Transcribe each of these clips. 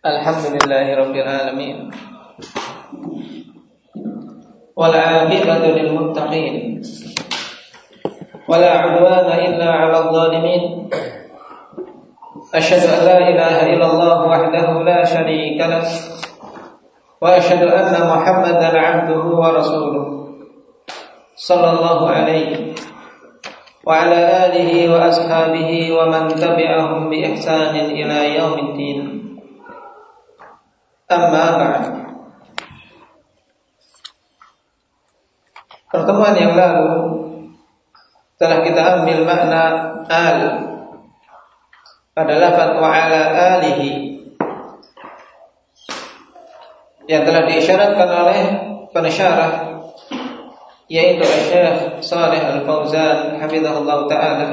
Alhamdulillahirrabbilalamin Wal'akibatu lilmuttaqin Wala udwana illa ala zalimin Ashadu an la ilaha illallah wahdahu la sharika lah Wa ashadu anna muhammadan abduhu wa rasuluh Sallallahu alaihi Wa ala alihi wa ashabihi wa man tabi'ahum bi ihsanin ila yaumid din Amma ba'd. Pertemuan yang lalu telah kita ambil makna al pada lafaz wa ala alihi yang telah diisyaratkan oleh pensyarah yaitu Syekh Saleh Al-Fauzan hafizahullah taala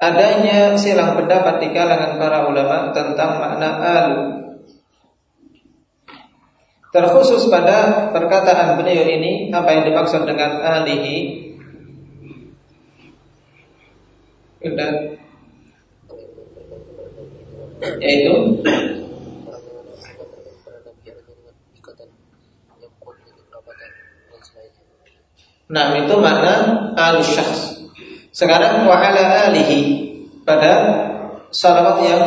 adanya silang pendapat di kalangan para ulama tentang makna al Terkhusus pada perkataan beliau ini apa yang dimaksud dengan alihi? Yaitu? Nah itu makna alus syakhs. Sekarang wa ala alihi Pada salawat yang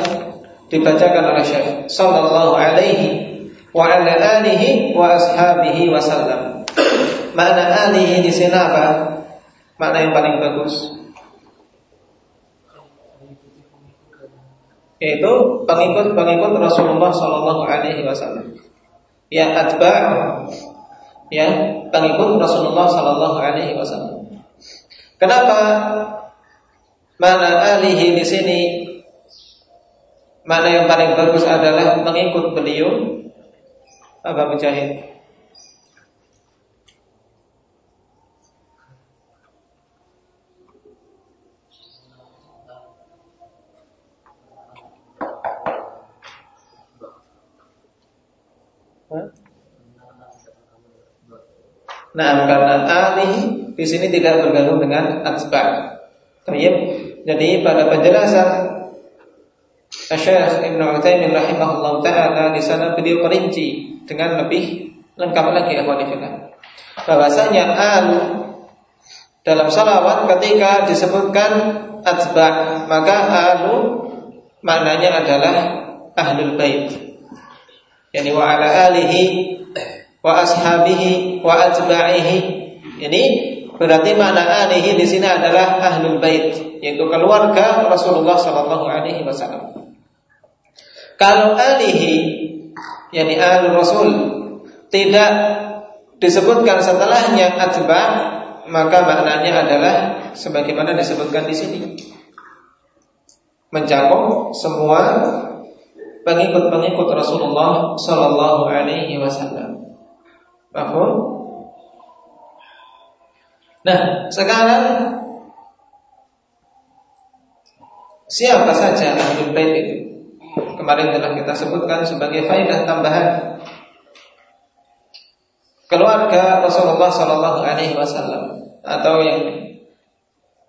dibacakan oleh Syekh Sallallahu alaihi wa ala alihi wa ashabihi wasallam. Makna alihi di sini apa? Makna yang paling bagus. Yaitu pengikut-pengikut Rasulullah Sallallahu Alaihi Wasallam. Ya atba, ya pengikut Rasulullah Sallallahu Alaihi Wasallam. Kenapa mana alihi di sini mana yang paling bagus adalah mengikut beliau apa Mujahid? Nah, karena ali di sini tidak bergabung dengan atba. Jadi pada penjelasan Syekh Ibnu Utsaimin rahimahullah taala di sana beliau perinci dengan lebih lengkap lagi akhwanifillah. Bahwasanya al dalam salawat ketika disebutkan atba maka alu maknanya adalah ahlul bait. Yani wa ala alihi wa ashabihi wa atba'ihi. Ini berarti makna alihi di sini adalah ahlul bait, yaitu keluarga Rasulullah sallallahu alaihi wasallam. Kalau alihi yakni ahlu rasul tidak disebutkan setelahnya atba maka maknanya adalah sebagaimana disebutkan di sini mencakup semua pengikut-pengikut Rasulullah Sallallahu Alaihi Wasallam. Paham? Nah, sekarang siapa saja ahlul bait itu? Kemarin telah kita sebutkan sebagai faedah tambahan keluarga Rasulullah Sallallahu Alaihi Wasallam atau yang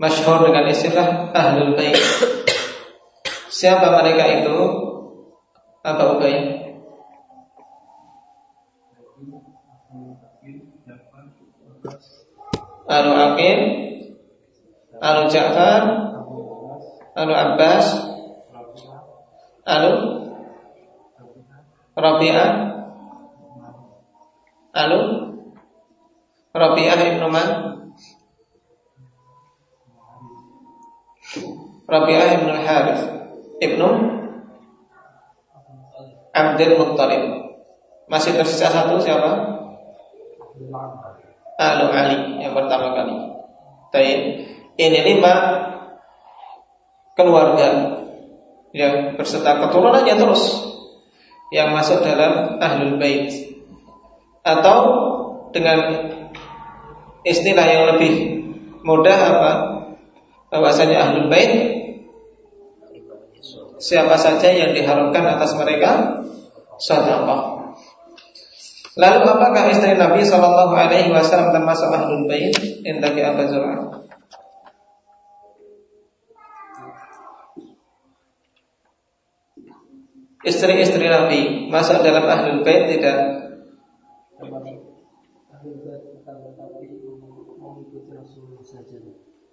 masyhur dengan istilah ahlul bait. Siapa mereka itu? Apa Ubay? Alu Aqil, Alu Ja'far, Alu Abbas, Lalu Rabi'ah? Lalu Rabi'ah Ibnu Man Rabi'ah Ibnu Harith Ibnu? Abdul Muttalib. Masih tersisa satu siapa? Alu Ali yang pertama kali. Taib. Ini lima keluarga yang berserta keturunannya terus. Yang masuk dalam ahlul bait. Atau dengan istilah yang lebih mudah apa? Bahwasanya ahlul bait siapa saja yang diharapkan atas mereka? Sedekah Lalu apakah istri Nabi Shallallahu Alaihi Wasallam termasuk ahlul bait? Indaki Abu Zur'ah. Istri-istri Nabi masuk dalam ahlul bait tidak?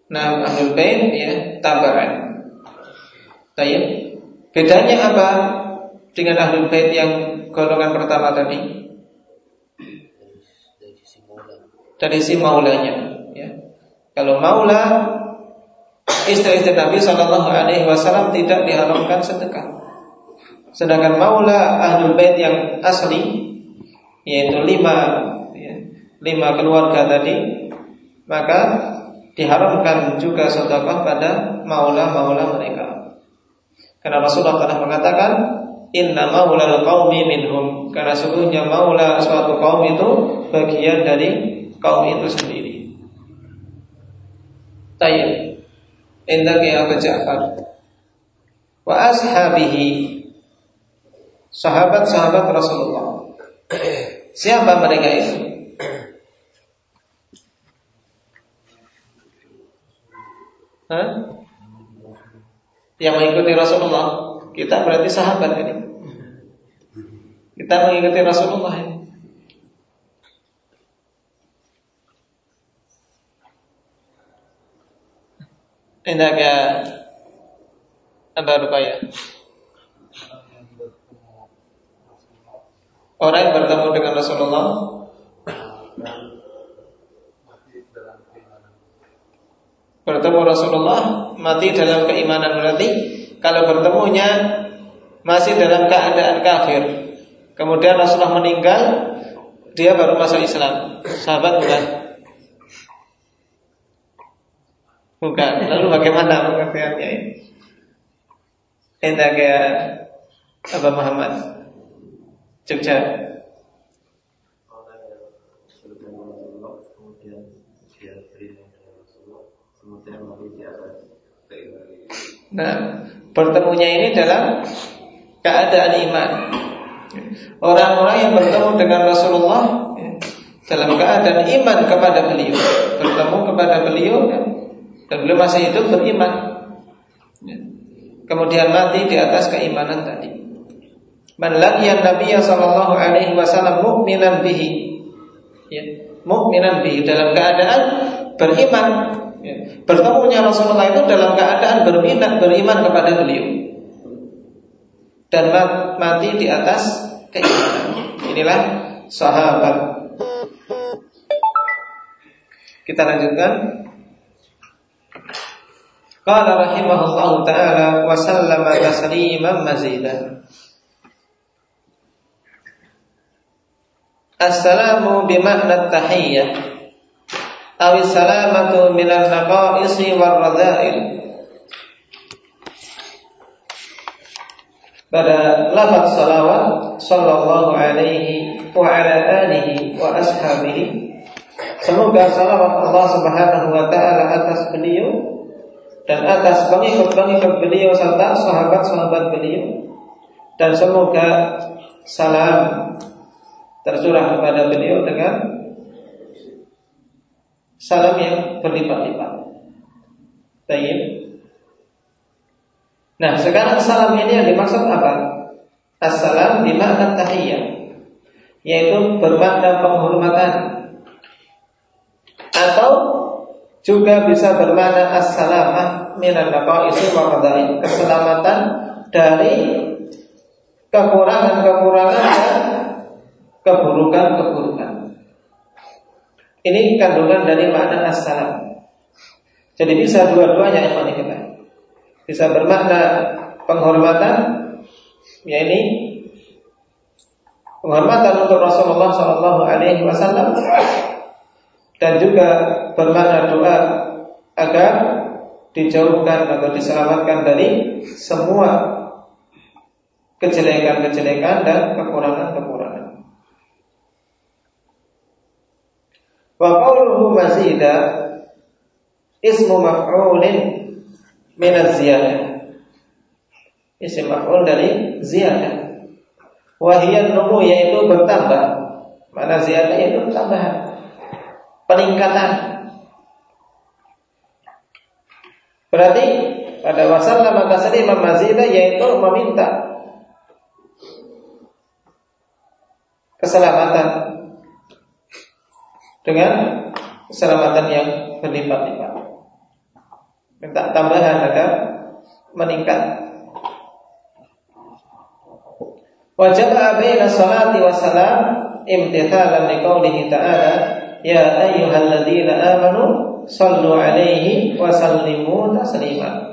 Nah, ahlul bait ya tabaran. Tayyib. Bedanya apa dengan ahlul bait yang golongan pertama tadi? Dari si maulanya, ya. Kalau maula istri-istri Nabi Shallallahu Alaihi Wasallam tidak diharamkan sedekah. Sedangkan maula ahlul bait yang asli yaitu lima ya, lima keluarga tadi maka diharamkan juga sedekah pada maula-maula mereka. Karena Rasulullah telah mengatakan inna maula qaumi minhum karena sesungguhnya maula suatu kaum itu bagian dari kaum itu sendiri. Tayyib. Indah ya Ja'far. Wa ashabihi sahabat-sahabat Rasulullah. Siapa mereka itu? Hah? Yang mengikuti Rasulullah Kita berarti sahabat ini Kita mengikuti Rasulullah ini Indahnya Anda rupaya Orang yang bertemu dengan Rasulullah. Bertemu Rasulullah mati dalam keimanan berarti kalau bertemunya masih dalam keadaan kafir. Kemudian Rasulullah meninggal dia baru masuk Islam. Sahabat bukan? Bukan. Lalu bagaimana pengertiannya ini? Entah kayak Abah Muhammad Jogja Nah, bertemunya ini dalam keadaan iman. Orang-orang yang bertemu dengan Rasulullah ya, dalam keadaan iman kepada beliau, bertemu kepada beliau ya, dan beliau masih hidup beriman. Ya. Kemudian mati di atas keimanan tadi. Man laqiya Nabi sallallahu alaihi wasallam mu'minan bihi. Ya, mu'minan bihi dalam keadaan beriman Ya. Bertemunya Rasulullah itu dalam keadaan berminat beriman kepada beliau dan mati di atas keimanan. Inilah sahabat. Kita lanjutkan. Qala rahimahullahu taala wa sallama tasliman. Assalamu bimakna tahiyyah awis salamatu minan naqaisi war radha'il pada lafaz salawat sallallahu alaihi wa ala alihi wa ashabihi. Semoga salawat Allah Subhanahu wa taala atas beliau dan atas pengikut-pengikut beliau serta sahabat-sahabat beliau. Dan semoga salam tercurah kepada beliau dengan salam yang berlipat-lipat. Baik. Nah, sekarang salam ini yang dimaksud apa? Assalam makna tahiyyah yaitu bermakna penghormatan atau juga bisa bermakna assalamah minan naqaisi wa keselamatan dari kekurangan-kekurangan dan keburukan-keburukan. Ini kandungan dari makna assalam. Jadi bisa dua-duanya yang kita. Bisa bermakna penghormatan, ya ini penghormatan untuk Rasulullah Shallallahu Alaihi Wasallam dan juga bermakna doa agar dijauhkan atau diselamatkan dari semua kejelekan-kejelekan dan kekurangan-kekurangan. Wa qawluhu mazida ismu maf'ulin min az-ziyadah. Isim maf'ul dari ziyadah. Wa hiya numu yaitu bertambah. Mana ziyadah itu tambahan. Peningkatan. Berarti pada wasallam maka Imam Mazida yaitu meminta keselamatan dengan keselamatan yang berlipat-lipat. Minta tambahan agar meningkat. Wajib baina salati wa salam imtithalan liqaulihi ta'ala ya ayyuhalladzina amanu sallu alaihi wa sallimu taslima.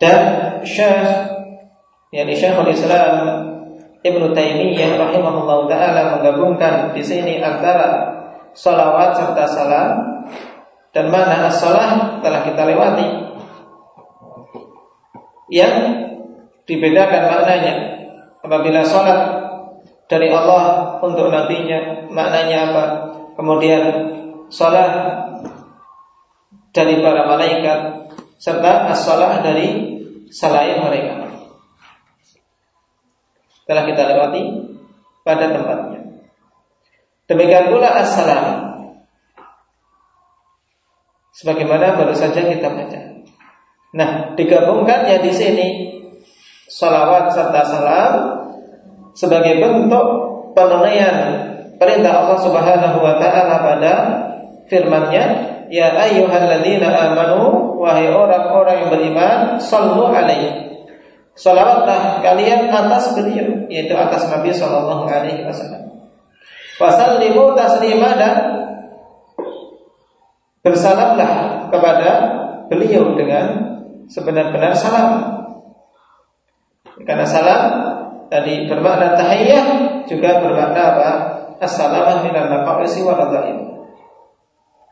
Dan Syekh yakni Syekhul Islam Ibnu Taimiyah rahimahullah taala menggabungkan di sini antara salawat serta salam. Dan mana as-salah telah kita lewati. Yang dibedakan maknanya. Apabila salat dari Allah untuk nabinya maknanya apa? Kemudian salat dari para malaikat serta as-salah dari selain mereka. Telah kita lewati pada tempatnya demikian pula as-salam sebagaimana baru saja kita baca. Nah, digabungkannya di sini salawat serta salam sebagai bentuk penunaian perintah Allah Subhanahu wa taala pada firman-Nya, "Ya ayyuhalladzina amanu wahai orang-orang yang beriman, sallu alaihi." Salawatlah kalian atas beliau, yaitu atas Nabi sallallahu alaihi wasallam. Wasallimu taslima dan bersalamlah kepada beliau dengan sebenar-benar salam. Karena salam tadi bermakna tahiyyah juga bermakna apa? Assalamu minan naqaisi wa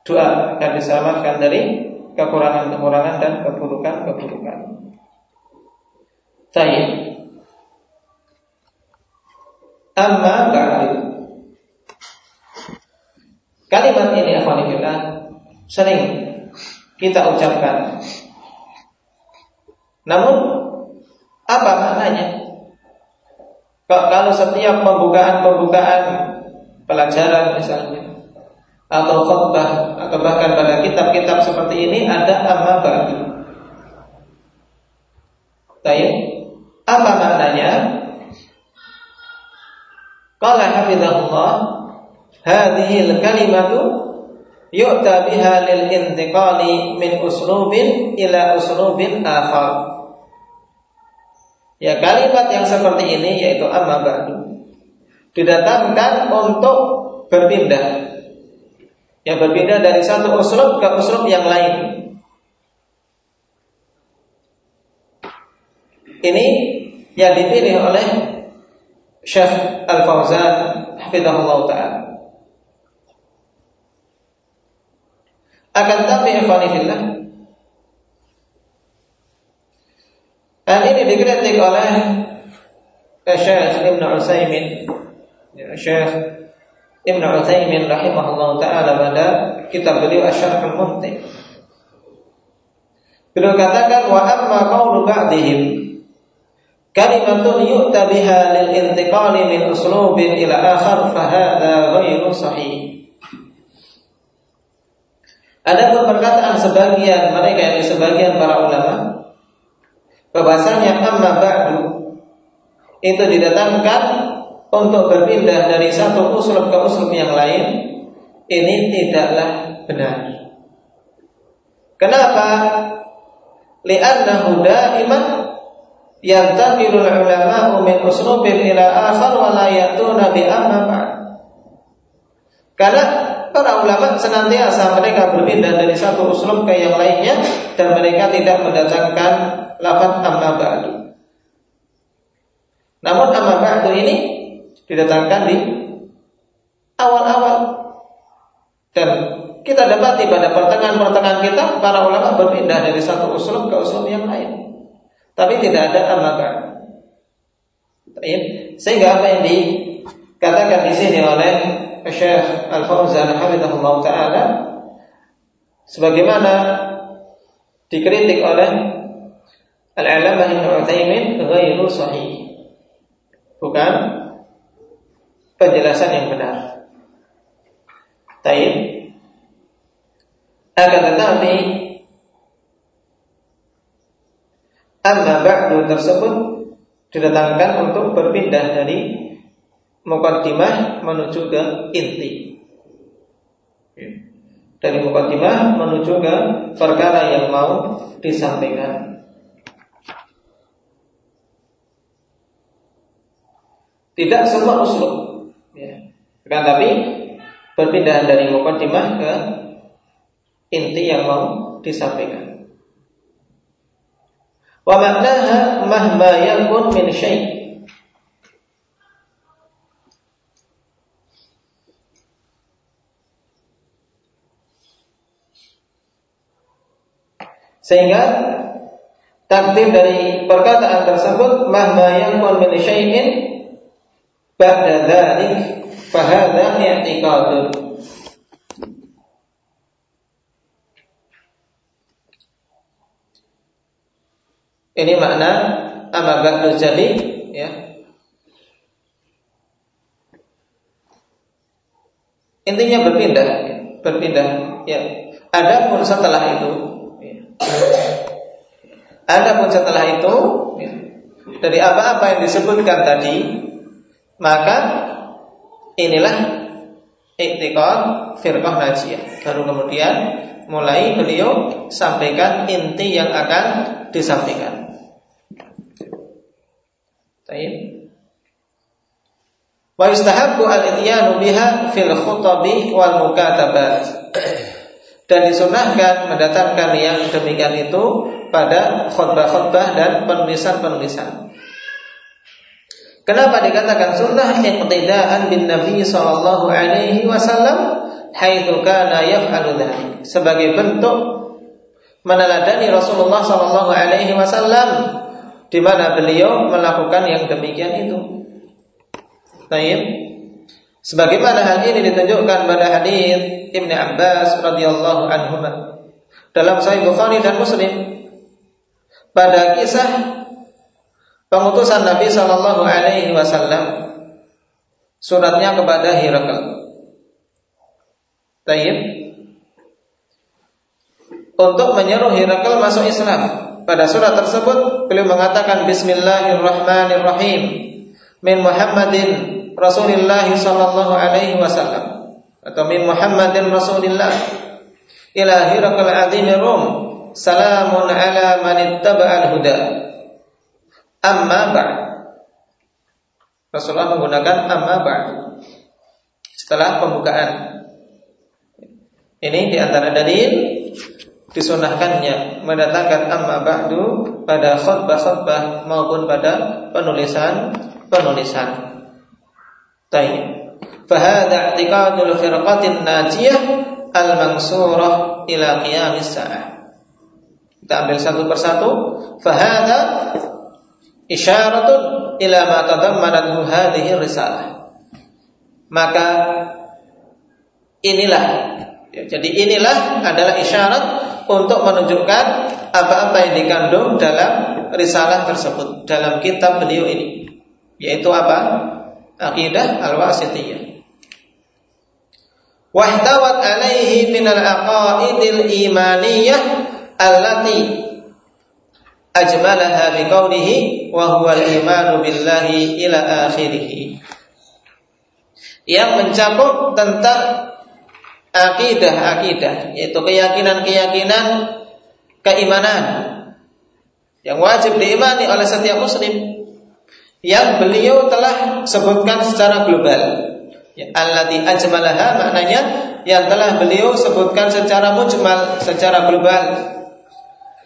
Doa akan diselamatkan dari kekurangan-kekurangan dan keburukan-keburukan. Baik. Amma ba'du. Kalimat ini akhwanillah sering kita ucapkan. Namun apa maknanya? Kalau setiap pembukaan-pembukaan pelajaran misalnya atau khutbah atau bahkan pada kitab-kitab seperti ini ada amma ba'du. Tayyib. Apa maknanya? Qala hafizahullah hadhihi al-kalimatu yu'ta biha lil intiqali min uslubin ila uslubin akhar. Ya kalimat yang seperti ini yaitu amma ba'du didatangkan untuk berpindah. Yang berpindah dari satu uslub ke uslub yang lain. Ini yang dipilih oleh Syekh Al-Fauzan hafizahullah taala. Akan tapi ikhwanifillah Hal ini dikritik oleh Syekh Ibn Utsaimin Syekh Ibn Utsaimin rahimahullah taala pada kitab beliau Asy-Syarh Al-Mumti. Beliau katakan wa amma qawlu ba'dihim kalimatun yu'ta biha lil intiqali min uslubin ila akhar fa hadha ghairu sahih. Ada perkataan sebagian mereka yang sebagian para ulama bahwasanya amma ba'du itu didatangkan untuk berpindah dari satu uslub ke uslub yang lain ini tidaklah benar. Kenapa? Li'annahu da'iman yantaqilul ulama min uslubin ila akhar wa la yatuna bi amma Karena para ulama senantiasa mereka berpindah dari satu uslub ke yang lainnya dan mereka tidak mendatangkan lafaz amma ba'du. Namun amma ba'du ini didatangkan di awal-awal dan kita dapati pada pertengahan-pertengahan kita para ulama berpindah dari satu uslub ke uslub yang lain. Tapi tidak ada amma ba'du. Sehingga apa yang dikatakan di sini oleh Syekh Al-Fauzan hafizahullah taala sebagaimana dikritik oleh Al-Alamah Ibnu Utsaimin ghairu sahih. Bukan penjelasan yang benar. Taib. Akan tetapi Amma ba'du tersebut didatangkan untuk berpindah dari mukaddimah menuju ke inti. Dari mukaddimah menuju ke perkara yang mau disampaikan. Tidak semua usul, ya. Kan tapi perpindahan dari mukaddimah ke inti yang mau disampaikan. Wa maknaha mahma yakun min syai' Sehingga takdir dari perkataan tersebut mahma yakun min syai'in ba'da dzalik fa hadza i'tiqadun. Ini makna amma ba'du jadi ya. Intinya berpindah, berpindah ya. Adapun setelah itu Adapun setelah itu ya, dari apa-apa yang disebutkan tadi, maka inilah iktikad firqah najiyah. Baru kemudian mulai beliau sampaikan inti yang akan disampaikan. Baik. Wa istahabbu al-ityanu biha fil khutabi wal mukatabat dan disunahkan mendatangkan yang demikian itu pada khutbah-khutbah dan penulisan-penulisan. Kenapa dikatakan sunnah iqtidaan bin Nabi sallallahu alaihi wasallam haitsu kana yaf'alu sebagai bentuk meneladani Rasulullah sallallahu alaihi wasallam di mana beliau melakukan yang demikian itu. Baik. Sebagaimana hal ini ditunjukkan pada hadis Ibn Abbas radhiyallahu anhu dalam Sahih Bukhari dan Muslim. Pada kisah pengutusan Nabi Shallallahu Alaihi Wasallam. Suratnya kepada Hirakal. Tayyib. Untuk menyeru Hirakal masuk Islam. Pada surat tersebut beliau mengatakan Bismillahirrahmanirrahim. Min Muhammadin Rasulullah sallallahu alaihi wasallam atau min Muhammadin Rasulillah. Ila Hirakal Azim Rum salamun ala man ittaba'al huda. Amma ba'd. Rasulullah menggunakan amma ba'd. Setelah pembukaan. Ini di antara dalil disunahkannya mendatangkan amma ba'du pada khutbah-khutbah maupun pada penulisan-penulisan. Tayyib. Fahada i'tiqadul firqatin najiyah al-mansurah ila qiyamis sa'ah. Kita ambil satu persatu. Fahada isyaratun ila ma tadammanathu hadhihi risalah. Maka inilah ya, jadi inilah adalah isyarat untuk menunjukkan apa-apa yang dikandung dalam risalah tersebut, dalam kitab beliau ini. Yaitu apa? Akidah al-wasitiyah. Wahtawat alaihi min al-aqaidil imaniyah allati ajmalaha biqaulihi wa huwa al-imanu billahi ila akhirih. Yang mencakup tentang akidah-akidah yaitu keyakinan-keyakinan keimanan yang wajib diimani oleh setiap muslim yang beliau telah sebutkan secara global Ya, alladhi ajmalaha maknanya yang telah beliau sebutkan secara mujmal, secara global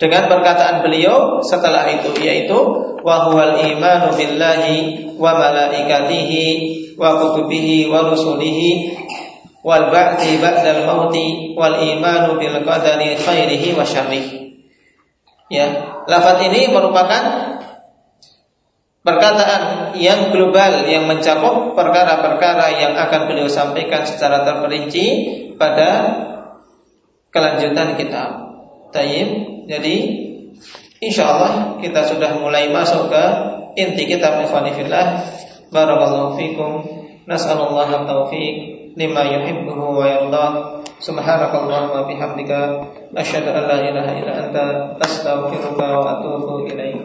dengan perkataan beliau setelah itu yaitu wa huwal imanu billahi wa malaikatihi wa kutubihi wa rusulihi wal ba'di ba'dal mauti wal imanu bil qadari khairihi wa syarrihi. Ya, lafaz ini merupakan perkataan yang global yang mencakup perkara-perkara yang akan beliau sampaikan secara terperinci pada kelanjutan kitab. Tayyib. Jadi insya Allah kita sudah mulai masuk ke inti kitab Ikhwanifillah. Barakallahu fikum. Nas'alullah taufiq lima yuhibbuhu wa yardah. Subhanakallah wa bihamdika asyhadu an la ilaha illa anta astaghfiruka wa atubu ilaik.